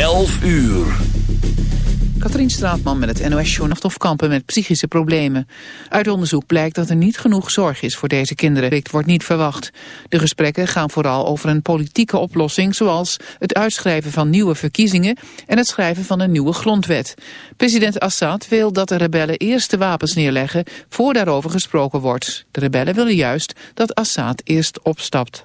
11 uur. Katrien Straatman met het NOS-journaal of kampen met psychische problemen. Uit onderzoek blijkt dat er niet genoeg zorg is voor deze kinderen. Dit wordt niet verwacht. De gesprekken gaan vooral over een politieke oplossing... zoals het uitschrijven van nieuwe verkiezingen... en het schrijven van een nieuwe grondwet. President Assad wil dat de rebellen eerst de wapens neerleggen... voor daarover gesproken wordt. De rebellen willen juist dat Assad eerst opstapt.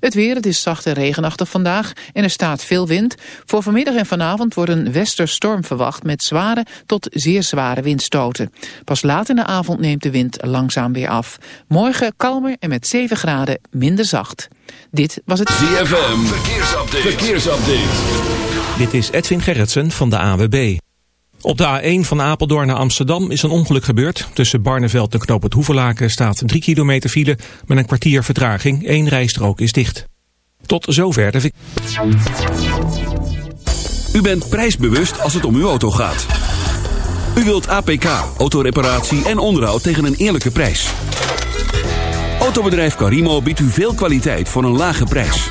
Het weer, het is zacht en regenachtig vandaag en er staat veel wind. Voor vanmiddag en vanavond wordt een westerstorm verwacht met zware tot zeer zware windstoten. Pas laat in de avond neemt de wind langzaam weer af. Morgen kalmer en met 7 graden minder zacht. Dit was het ZFM, verkeersupdate. verkeersupdate. Dit is Edwin Gerritsen van de AWB. Op de A1 van Apeldoorn naar Amsterdam is een ongeluk gebeurd. Tussen Barneveld en Knoop het Hoevelaken staat 3 kilometer file met een kwartier vertraging. Eén rijstrook is dicht. Tot zover de... U bent prijsbewust als het om uw auto gaat. U wilt APK, autoreparatie en onderhoud tegen een eerlijke prijs. Autobedrijf Carimo biedt u veel kwaliteit voor een lage prijs.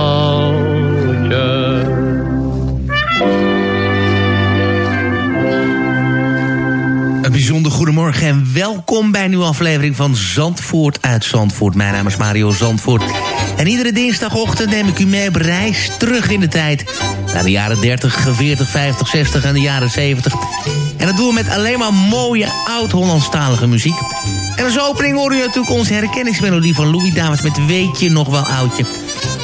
Bijzonder goedemorgen en welkom bij een nieuwe aflevering van Zandvoort uit Zandvoort. Mijn naam is Mario Zandvoort. En iedere dinsdagochtend neem ik u mee op reis terug in de tijd. Naar de jaren 30, 40, 50, 60 en de jaren 70. En dat doen we met alleen maar mooie oud-Hollandstalige muziek. En als opening horen u natuurlijk onze herkenningsmelodie van Louis Davids met Weet je nog wel oudje.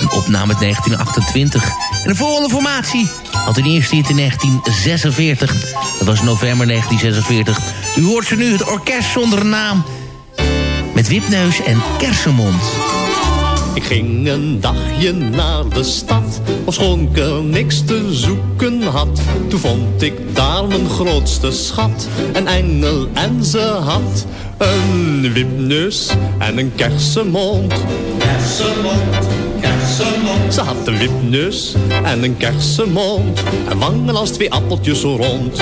Een opname uit 1928. En de volgende formatie had een eerste hit in 1946. Dat was november 1946. U hoort ze nu, het orkest zonder naam. Met wipneus en kersenmond. Ik ging een dagje naar de stad, ofschoon ik er niks te zoeken had. Toen vond ik daar mijn grootste schat, een engel en ze had een wipneus en een kersenmond. Kersenmond, kersenmond. Ze had een wipneus en een kersenmond en wangen als twee appeltjes zo rond.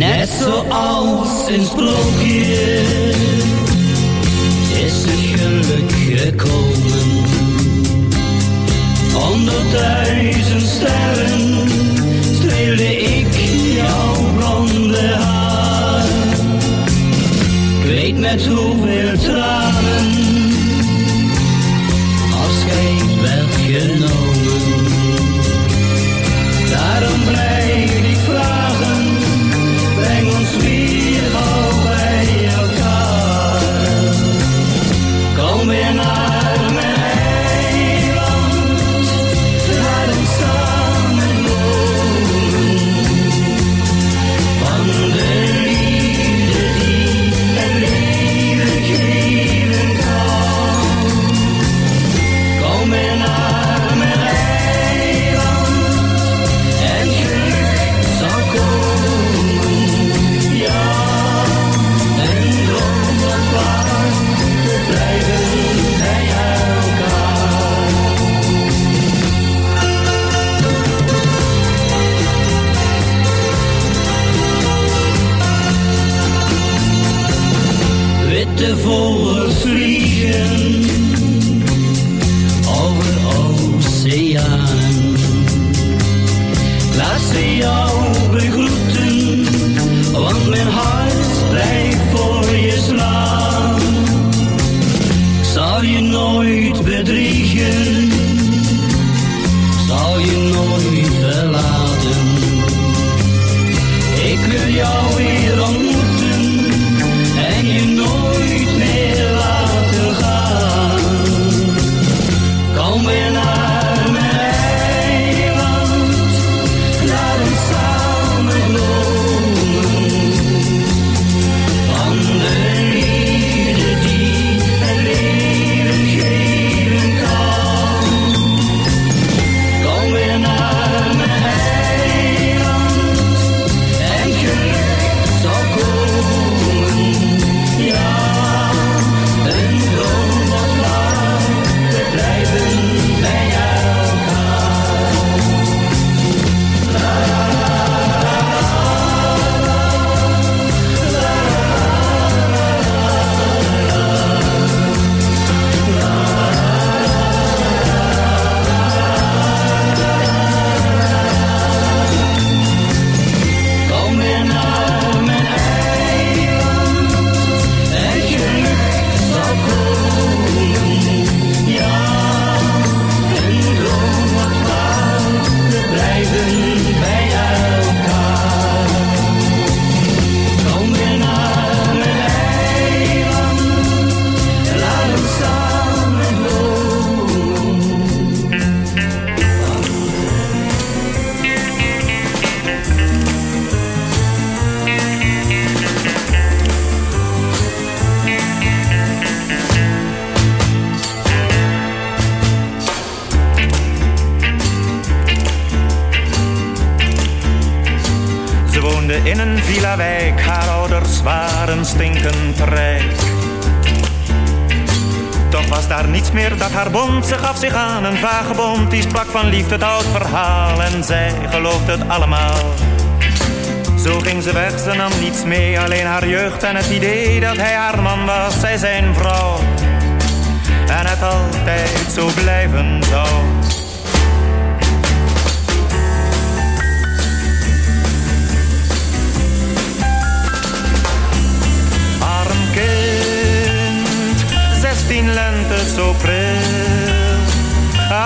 Net zoals een sprookje is het geluk gekomen. Onder duizend sterren streelde ik jouw blonde haar. Ik weet met hoeveel tranen van liefde het oud verhaal en zij geloofde het allemaal. Zo ging ze weg, ze nam niets mee, alleen haar jeugd en het idee dat hij haar man was, zij zijn vrouw. En het altijd zo blijven zou. Arm kind, zestien lente zo pril.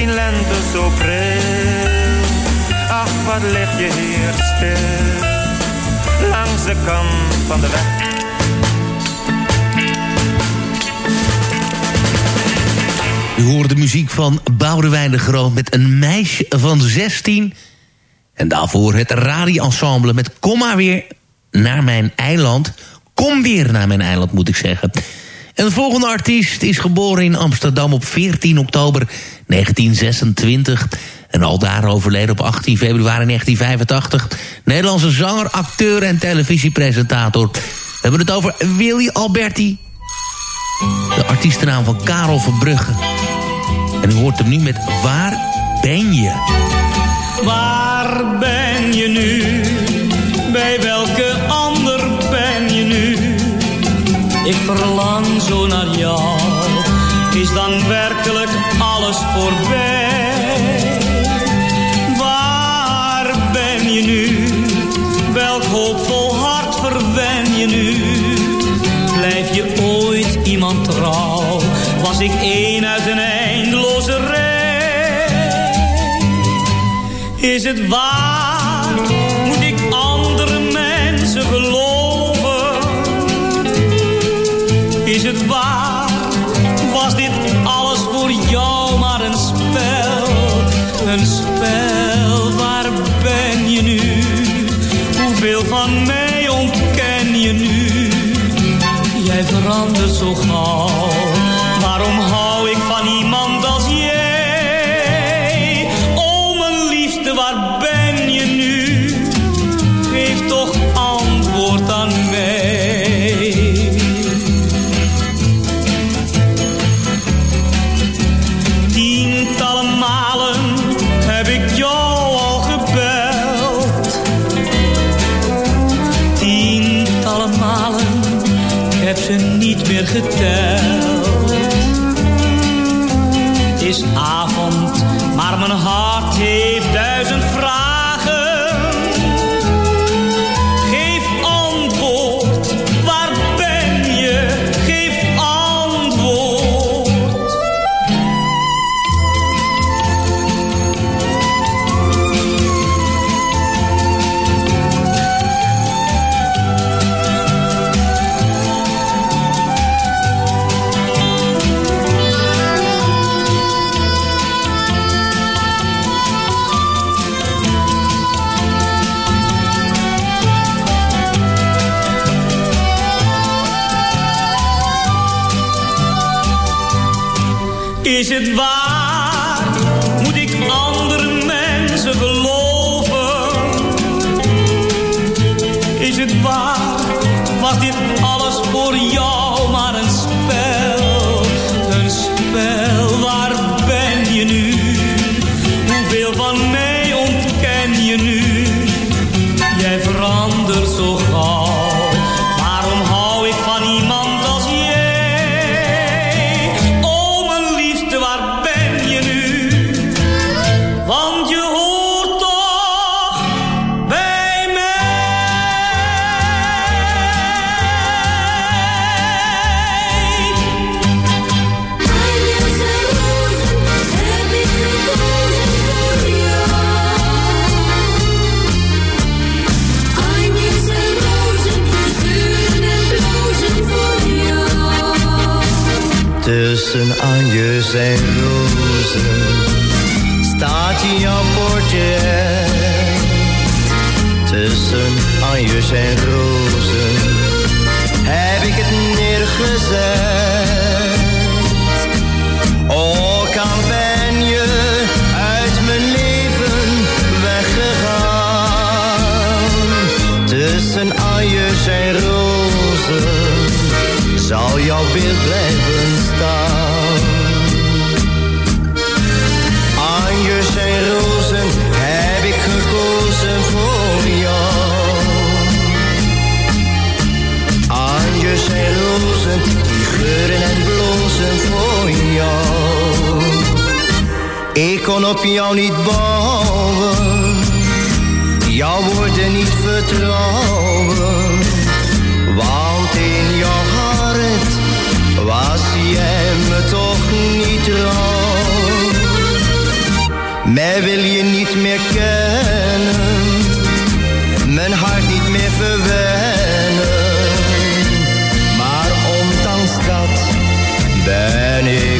16 lente zo pril. Ach, wat je hier stil, langs de kant van de weg. U hoort de muziek van Boudewijn de Groot met een meisje van 16. En daarvoor het radioensemble met Kom maar weer naar mijn eiland. Kom weer naar mijn eiland, moet ik zeggen. En de volgende artiest is geboren in Amsterdam op 14 oktober 1926... En al daar overleden op 18 februari 1985. Nederlandse zanger, acteur en televisiepresentator. We hebben het over Willy Alberti. De artiestennaam van Karel Verbrugge. En u hoort hem nu met Waar ben je? Waar ben je nu? Bij welke ander ben je nu? Ik verlang zo naar jou. Is dan werkelijk alles voorbij? Waar ben je nu? Welk hoopvol hart verwen je nu? Blijf je ooit iemand trouw? Was ik één uit een eindeloze rij? Is het waar? Verandert zo gauw. Meer geteld. Het is avond, maar mijn hart heeft duizend Tussen anjes en rozen staat jouw portret. Tussen anjes en rozen heb ik het neergezet. Ik kon op jou niet bouwen, jouw woorden niet vertrouwen. Want in jouw hart was jij me toch niet trouw. Mij wil je niet meer kennen, mijn hart niet meer verwennen. Maar ondanks dat ben ik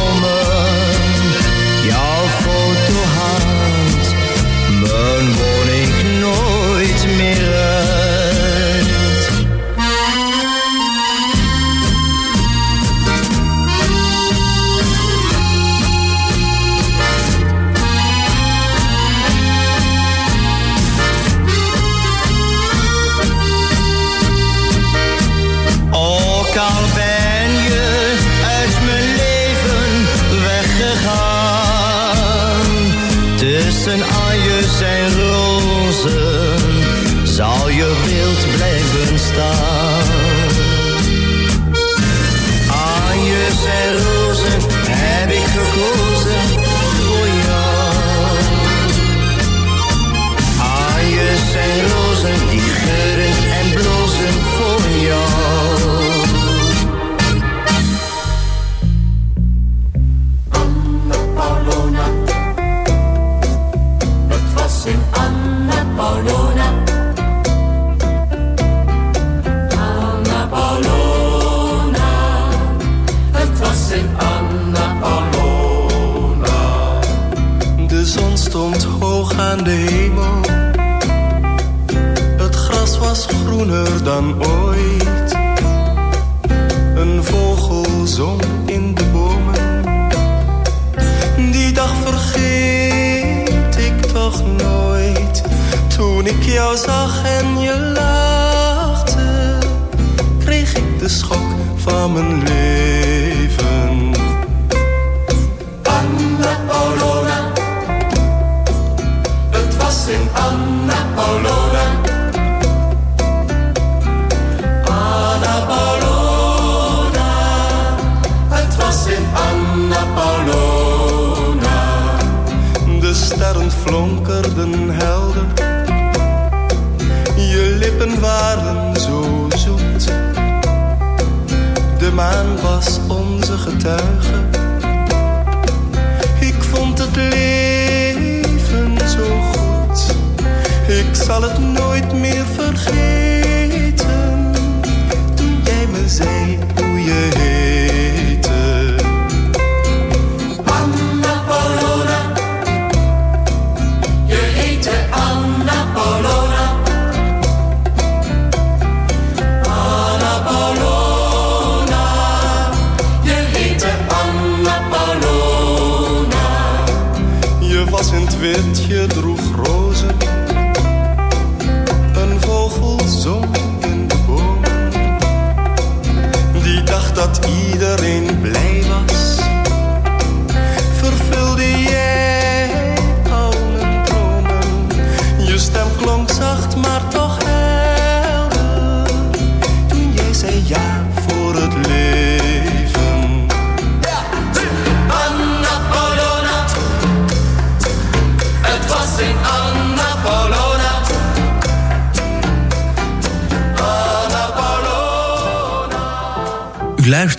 Zal je beeld blijven Oh.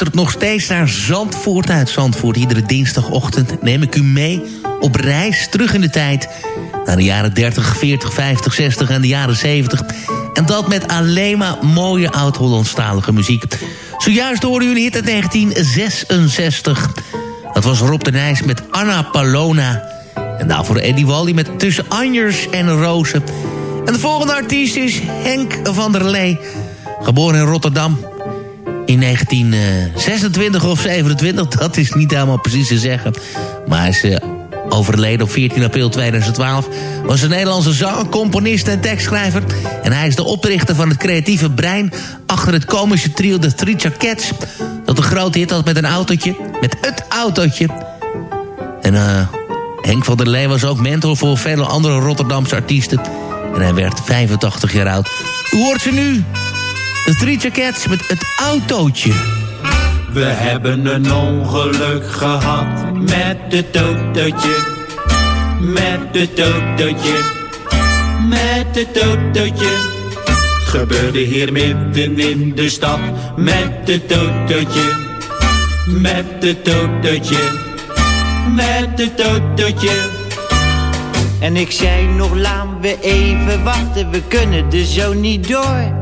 Luistert nog steeds naar Zandvoort uit Zandvoort. Iedere dinsdagochtend neem ik u mee op reis terug in de tijd. Naar de jaren 30, 40, 50, 60 en de jaren 70. En dat met alleen maar mooie oud-Hollandstalige muziek. Zojuist hoorde u een hit uit 1966. Dat was Rob de Nijs met Anna Palona. En daarvoor Eddie Wally met Tussen Anjers en Rozen. En de volgende artiest is Henk van der Lee. Geboren in Rotterdam in 1926 of 27, dat is niet helemaal precies te zeggen. Maar hij is eh, overleden op 14 april 2012. Was een Nederlandse zanger, componist en tekstschrijver. En hij is de oprichter van het creatieve brein... achter het komische trio The Three Cats... dat een grote hit had met een autootje. Met het autootje. En eh, Henk van der Lee was ook mentor voor vele andere Rotterdamse artiesten. En hij werd 85 jaar oud. U hoort ze nu. De Three Cats met het autootje. We hebben een ongeluk gehad met het autootje. Met het autootje. Met het. Het gebeurde hier midden in de stad. Met het autootje. Met het autootje. Met het autootje. En ik zei nog, laten we even wachten, we kunnen er zo niet door.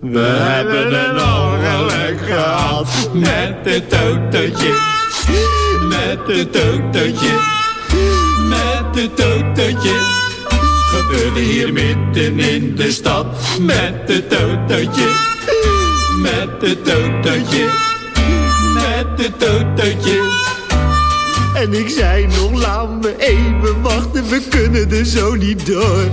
We hebben een ongeluk gehad. Met het autootje, met het autootje, met het autootje. Gebeurde hier midden in de stad. Met het autootje, met het autootje, met het autootje. En ik zei nog, laat me even wachten, we kunnen er zo niet door.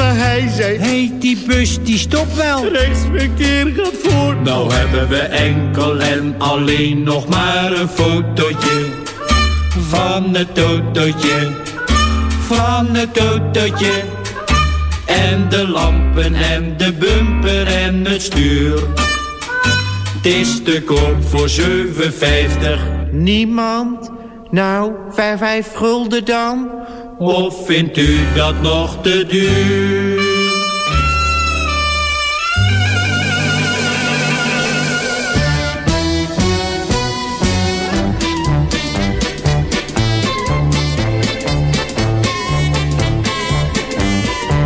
Maar hij zei, Heet die bus die stopt wel. rechtsverkeer gaat voor. Nou hebben we enkel en alleen nog maar een fotootje van het autootje, van het autootje. En de lampen en de bumper en het stuur. Het is te koop voor 7,50. Niemand? Nou, vijf, vijf gulden dan? Of vindt u dat nog te duur?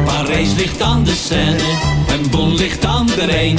Parijs ligt aan de Seine, en Bon ligt aan de Rijn.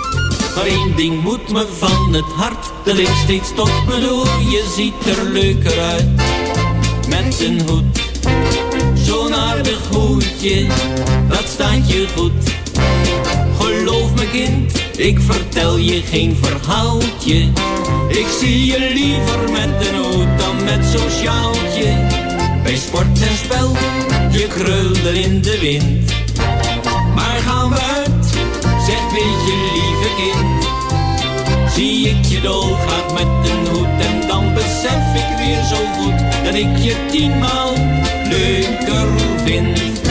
Maar één ding moet me van het hart, dat ik steeds tot me door. Je ziet er leuker uit, met een hoed. Zo'n aardig hoedje, dat staat je goed. Geloof me kind, ik vertel je geen verhaaltje. Ik zie je liever met een hoed dan met zo'n sjaaltje. Bij sport en spel, je krulde in de wind. Maar gaan we uit, zeg weet je Zie ik je dolgraag met een hoed en dan besef ik weer zo goed dat ik je tienmaal leuker vind.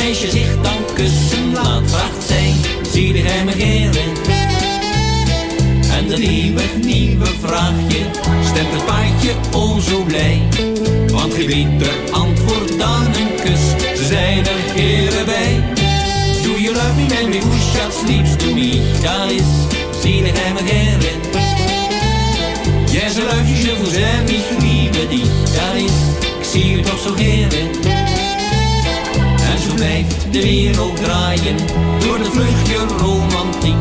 Meisje zich dan kussen laat, vraagt zij, zie hij me heren? En een nieuwe, nieuwe vraagje stemt het paardje o zo blij. Want geen beter antwoord dan een kus, ze zijn er heren bij. Do you love me, baby, who shall sleeps to me? Is, de wereld draaien door de vluchtje romantiek.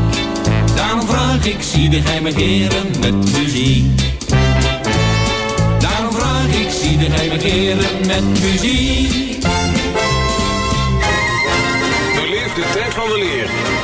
Daarom vraag ik, zie de geheime heren met muziek. Daarom vraag ik, zie de geheime heren met muziek. Beleef de tijd van weleer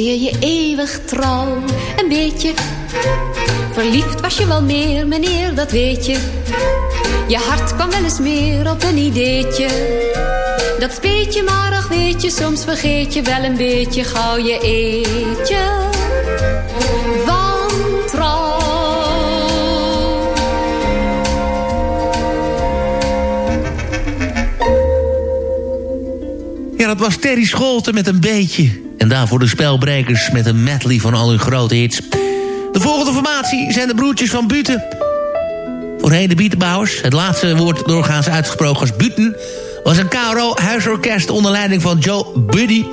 Zweer je eeuwig trouw. Een beetje verliefd was je wel meer, meneer, dat weet je. Je hart kwam wel eens meer op een ideetje. Dat speet je maar, ach weet je, soms vergeet je wel een beetje gauw je eetje. Van trouw. Ja, dat was Terry Scholten met een beetje. En daarvoor de spelbrekers met een medley van al hun grote hits. De volgende formatie zijn de broertjes van Buten. Voorheen de Bietenbouwers. Het laatste woord doorgaans uitgesproken als Buten... was een KRO-huisorkest onder leiding van Joe Buddy.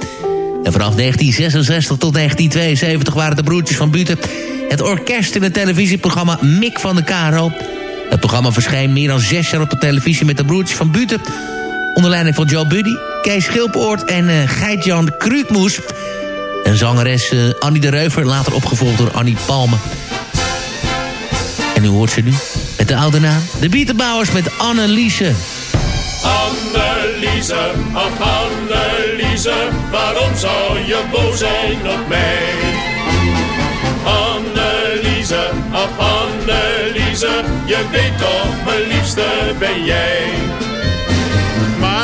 En vanaf 1966 tot 1972 waren de broertjes van Buten... het orkest in het televisieprogramma Mik van de KRO. Het programma verscheen meer dan zes jaar op de televisie... met de broertjes van Buten... onder leiding van Joe Buddy, Kees Schilpoort en eh Geit-Jan Kruutmoes... En zangeres eh, Annie de Reuver, later opgevolgd door Annie Palme. En u hoort ze nu met de oude naam. De Bietenbouwers met Anneliese. Anneliese, ach Anneliese, waarom zou je boos zijn op mij? Anneliese, ach Anneliese, je weet toch, mijn liefste ben jij.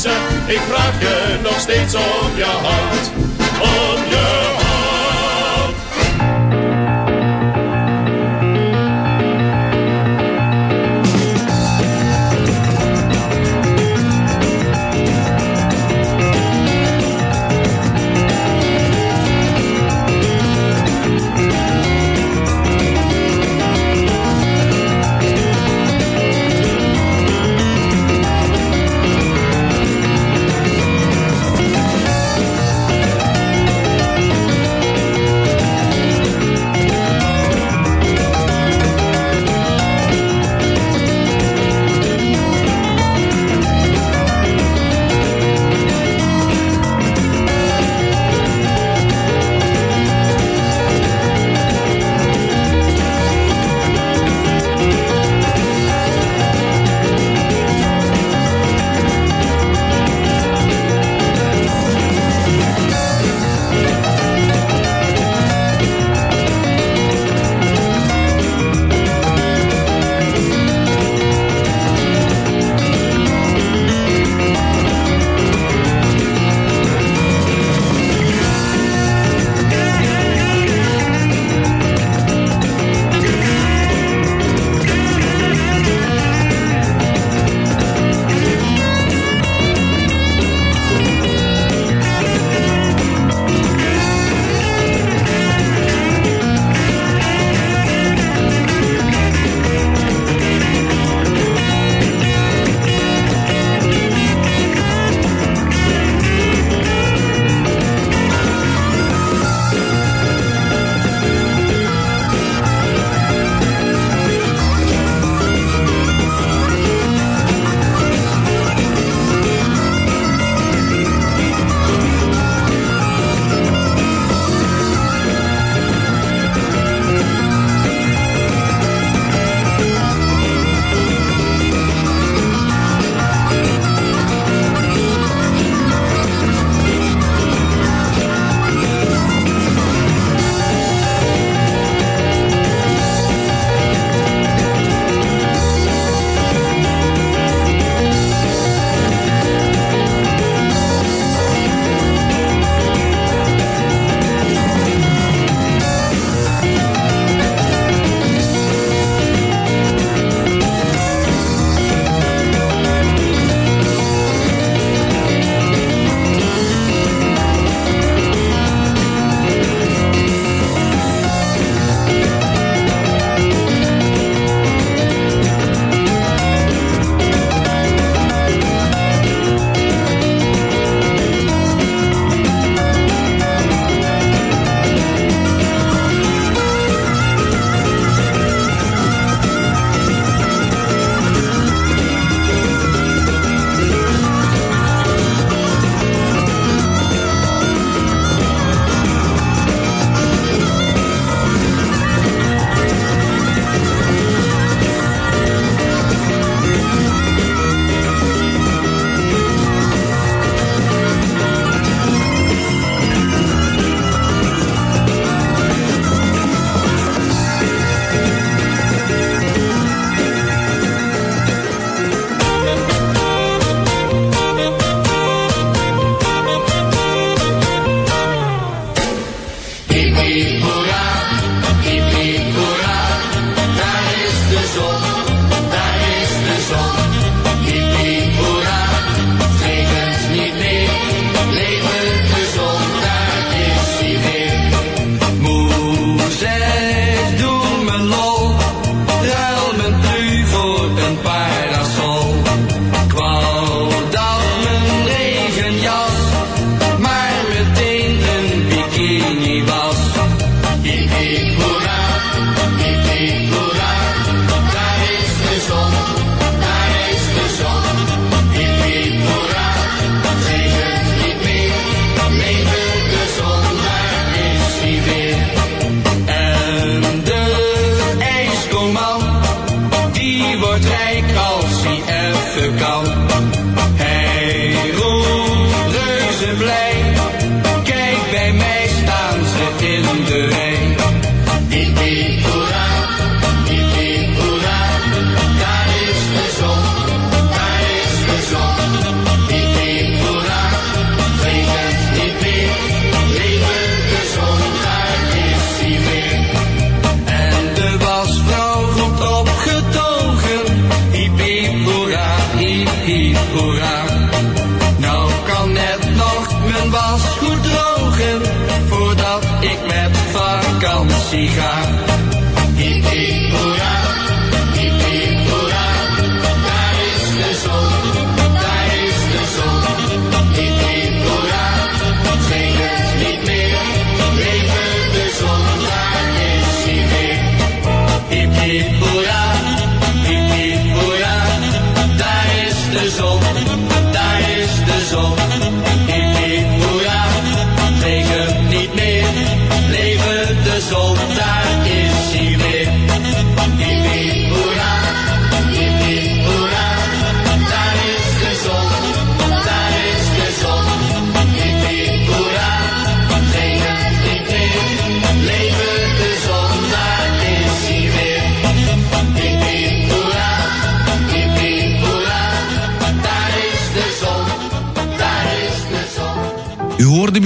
Ik vraag je nog steeds om je hand. Om je hand. was goed drogen voordat ik met vakantie ga.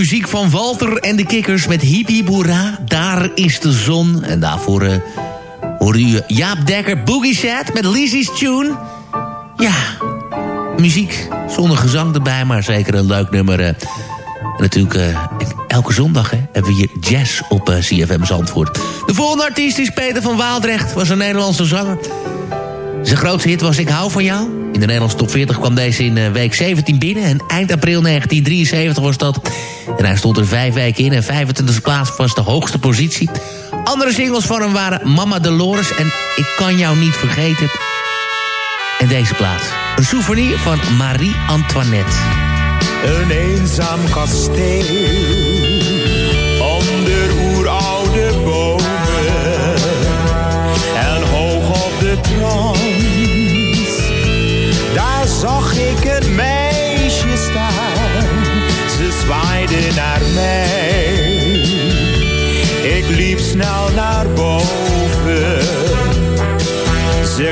Muziek van Walter en de Kikkers met Hiep Hoera, Daar is de zon. En daarvoor hoorde u Jaap Dekker Boogie Set met Lizzie's Tune. Ja, muziek zonder gezang erbij, maar zeker een leuk nummer. eh. En natuurlijk, eh, elke zondag hè, hebben we hier jazz op CFM Zandvoort. De volgende artiest is Peter van Waaldrecht, was een Nederlandse zanger. Zijn grootste hit was Ik hou van jou. In de Nederlandse top 40 kwam deze in eh, week 17 binnen. En eind april 1973 was dat. En hij stond er vijf weken in. En 25e plaats was de hoogste positie. Andere singles van hem waren Mama Dolores en Ik kan jou niet vergeten. En deze plaats. Een souvenir van Marie Antoinette. Een eenzaam kasteel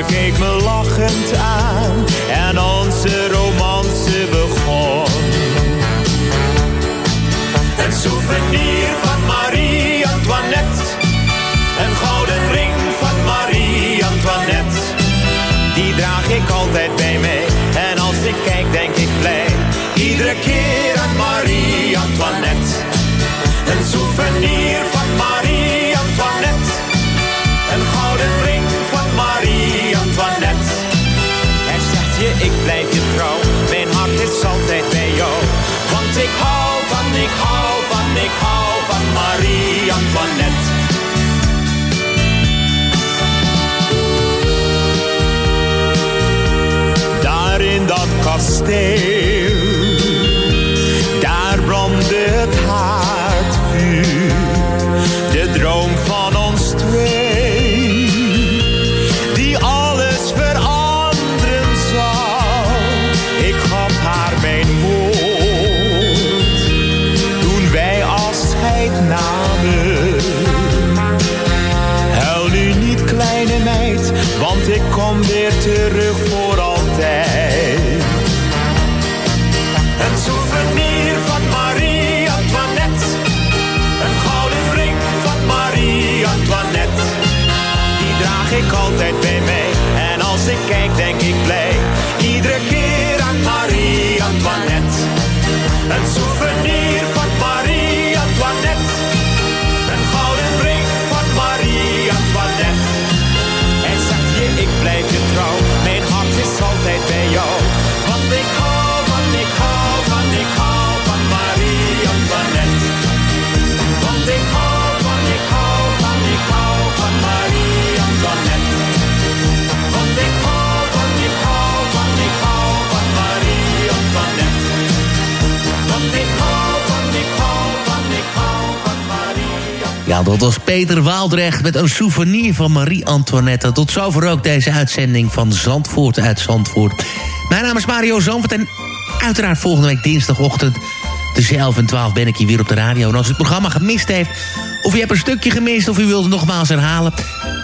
keek me lachend aan en onze romance begon. Een souvenir van Marie Antoinette. Een gouden ring van Marie Antoinette. Die draag ik altijd bij mij. En als ik kijk denk ik blij. Iedere keer daar brandde het haardvuur. De droom van ons twee, die alles veranderen zou. Ik gaf haar mijn woord, toen wij afscheid namen. Huil nu niet, kleine meid, want ik kom weer terug Antoinette. Een Ja, dat was Peter Waaldrecht met een souvenir van Marie Antoinette. Tot zover ook deze uitzending van Zandvoort uit Zandvoort. Mijn naam is Mario Zandvoort en uiteraard volgende week dinsdagochtend... tussen 11 en 12 ben ik hier weer op de radio. En als u het programma gemist heeft, of u hebt een stukje gemist... of u wilt het nogmaals herhalen,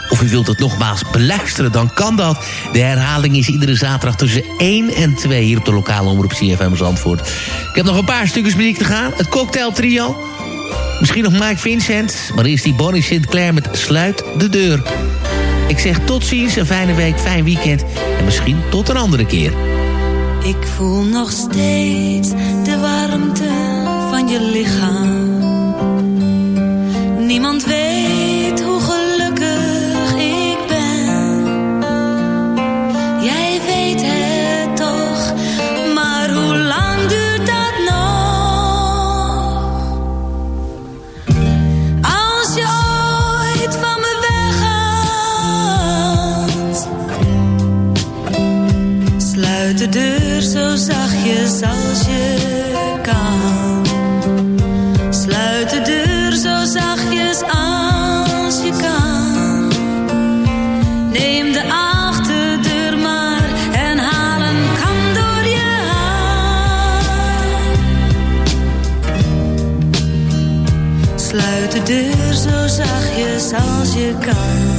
of u wilt het nogmaals beluisteren... dan kan dat. De herhaling is iedere zaterdag tussen 1 en 2... hier op de lokale omroep CFM Zandvoort. Ik heb nog een paar stukjes muziek te gaan. Het Cocktail Trio... Misschien nog Mike Vincent, maar eerst die Bonnie Sinclair met Sluit de Deur. Ik zeg tot ziens, een fijne week, fijn weekend en misschien tot een andere keer. Ik voel nog steeds de warmte van je lichaam. Niemand weet als je kan.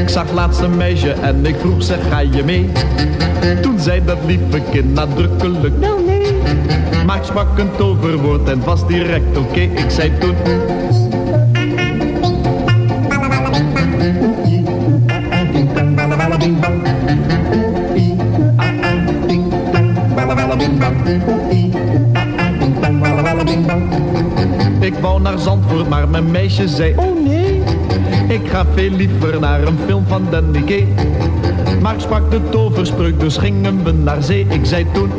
Ik zag laatst een meisje en ik vroeg ze ga je mee? Toen zei dat lieve kind nadrukkelijk wel nee. Maakt sprak een toverwoord en was direct oké. Ik zei toen veel liever naar een film van Danny Gay. Maar sprak de toverspreuk, dus gingen we naar zee. Ik zei toen...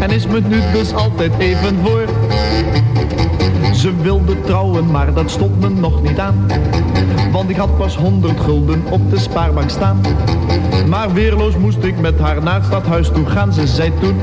En is me nu dus altijd even voor. Ze wilde trouwen, maar dat stond me nog niet aan. Want ik had pas honderd gulden op de spaarbank staan. Maar weerloos moest ik met haar naar het stadhuis toe gaan. Ze zei toen...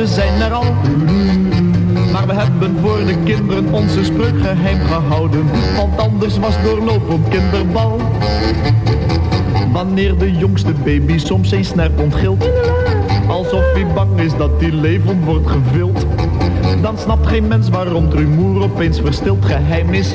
meisjes zijn er al. Maar we hebben voor de kinderen onze spreuk geheim gehouden. Want anders was doorloop op kinderbal. Wanneer de jongste baby soms zijn snerp ontgilt. Alsof hij bang is dat die leven wordt gevild. Dan snapt geen mens waarom het rumoer opeens verstild geheim is.